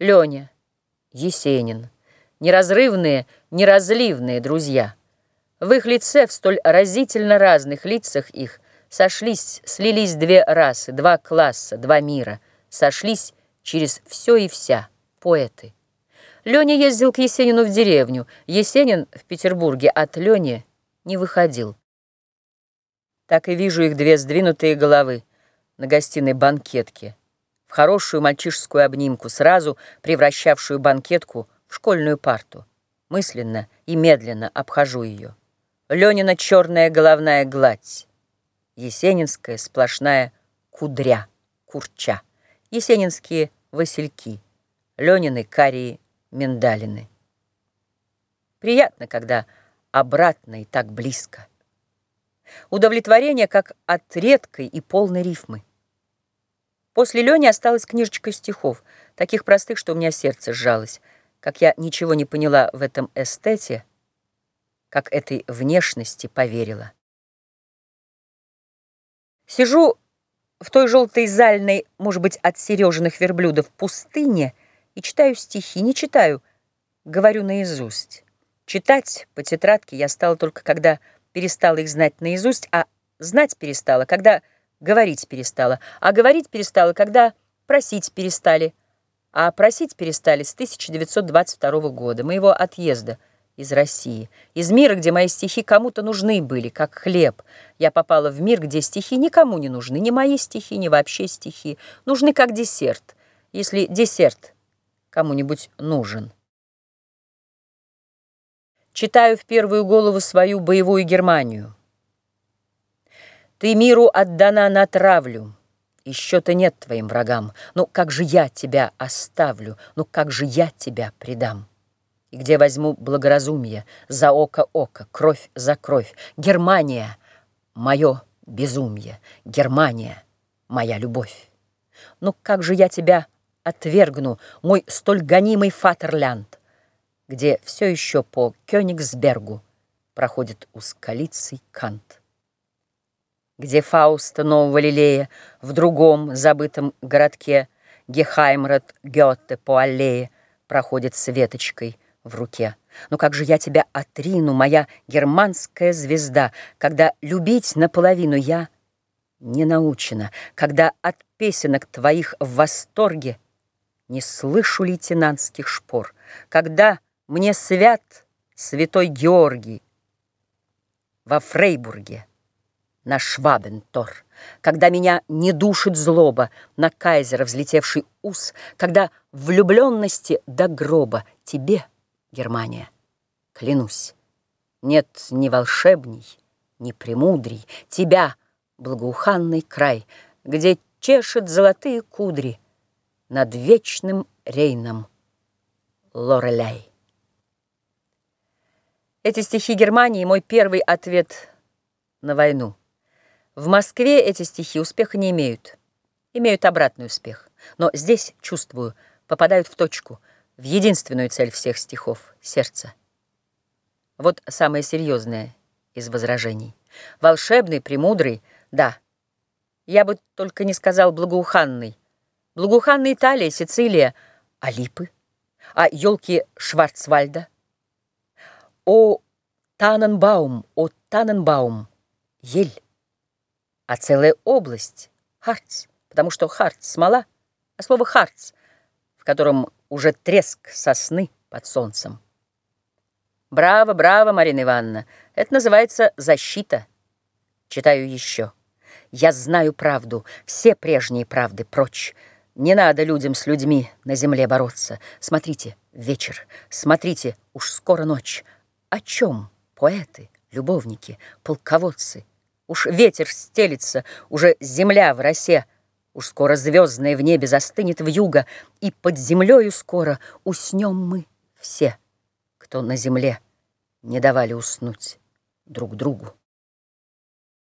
Леня, Есенин, неразрывные, неразливные друзья. В их лице, в столь разительно разных лицах их, сошлись, слились две расы, два класса, два мира, сошлись через все и вся, поэты. Леня ездил к Есенину в деревню, Есенин в Петербурге от Лени не выходил. Так и вижу их две сдвинутые головы на гостиной банкетке хорошую мальчишескую обнимку, сразу превращавшую банкетку в школьную парту. Мысленно и медленно обхожу ее. Ленина черная головная гладь, Есенинская сплошная кудря, курча, Есенинские васильки, Ленины карие миндалины. Приятно, когда обратно и так близко. Удовлетворение, как от редкой и полной рифмы. После Лени осталась книжечка стихов, таких простых, что у меня сердце сжалось. Как я ничего не поняла в этом эстете, как этой внешности поверила. Сижу в той желтой зальной, может быть, от Сережиных верблюдов пустыне и читаю стихи. Не читаю, говорю наизусть. Читать по тетрадке я стала только, когда перестала их знать наизусть, а знать перестала, когда говорить перестала. А говорить перестала, когда просить перестали. А просить перестали с 1922 года, моего отъезда из России. Из мира, где мои стихи кому-то нужны были, как хлеб. Я попала в мир, где стихи никому не нужны. Ни мои стихи, ни вообще стихи. Нужны как десерт, если десерт кому-нибудь нужен. Читаю в первую голову свою боевую Германию. Ты миру отдана на травлю, и счета нет твоим врагам. Ну как же я тебя оставлю, ну как же я тебя предам? И где возьму благоразумие, за око око, кровь за кровь? Германия — мое безумие, Германия — моя любовь. Ну как же я тебя отвергну, мой столь гонимый Фатерлянд, где все еще по Кёнигсбергу проходит узколицый Кант где Фауста нового лилея, в другом забытом городке Гехаймрат Гёте по аллее проходит с веточкой в руке. Но как же я тебя отрину, моя германская звезда, когда любить наполовину я не научена, когда от песенок твоих в восторге не слышу лейтенантских шпор, когда мне свят святой Георгий во Фрейбурге на Швабентор, когда меня не душит злоба на кайзера взлетевший ус, когда влюбленности до гроба тебе, Германия, клянусь, нет ни волшебней, ни премудрей, тебя, благоуханный край, где чешет золотые кудри над вечным Рейном Лореляй. Эти стихи Германии — мой первый ответ на войну. В Москве эти стихи успеха не имеют. Имеют обратный успех. Но здесь, чувствую, попадают в точку, в единственную цель всех стихов — сердце. Вот самое серьезное из возражений. Волшебный, премудрый, да. Я бы только не сказал благоуханный. Благоуханный Италия, Сицилия, а липы? А елки Шварцвальда? О, Таненбаум, о, Таненбаум, ель а целая область — Харц, потому что Харц — смола, а слово Харц, в котором уже треск сосны под солнцем. Браво, браво, Марина Ивановна, это называется защита. Читаю еще. Я знаю правду, все прежние правды прочь. Не надо людям с людьми на земле бороться. Смотрите, вечер, смотрите, уж скоро ночь. О чем поэты, любовники, полководцы — Уж ветер стелится, уже земля в росе, Уж скоро звездное в небе застынет в юго, И под землею скоро уснем мы все, Кто на земле не давали уснуть друг другу.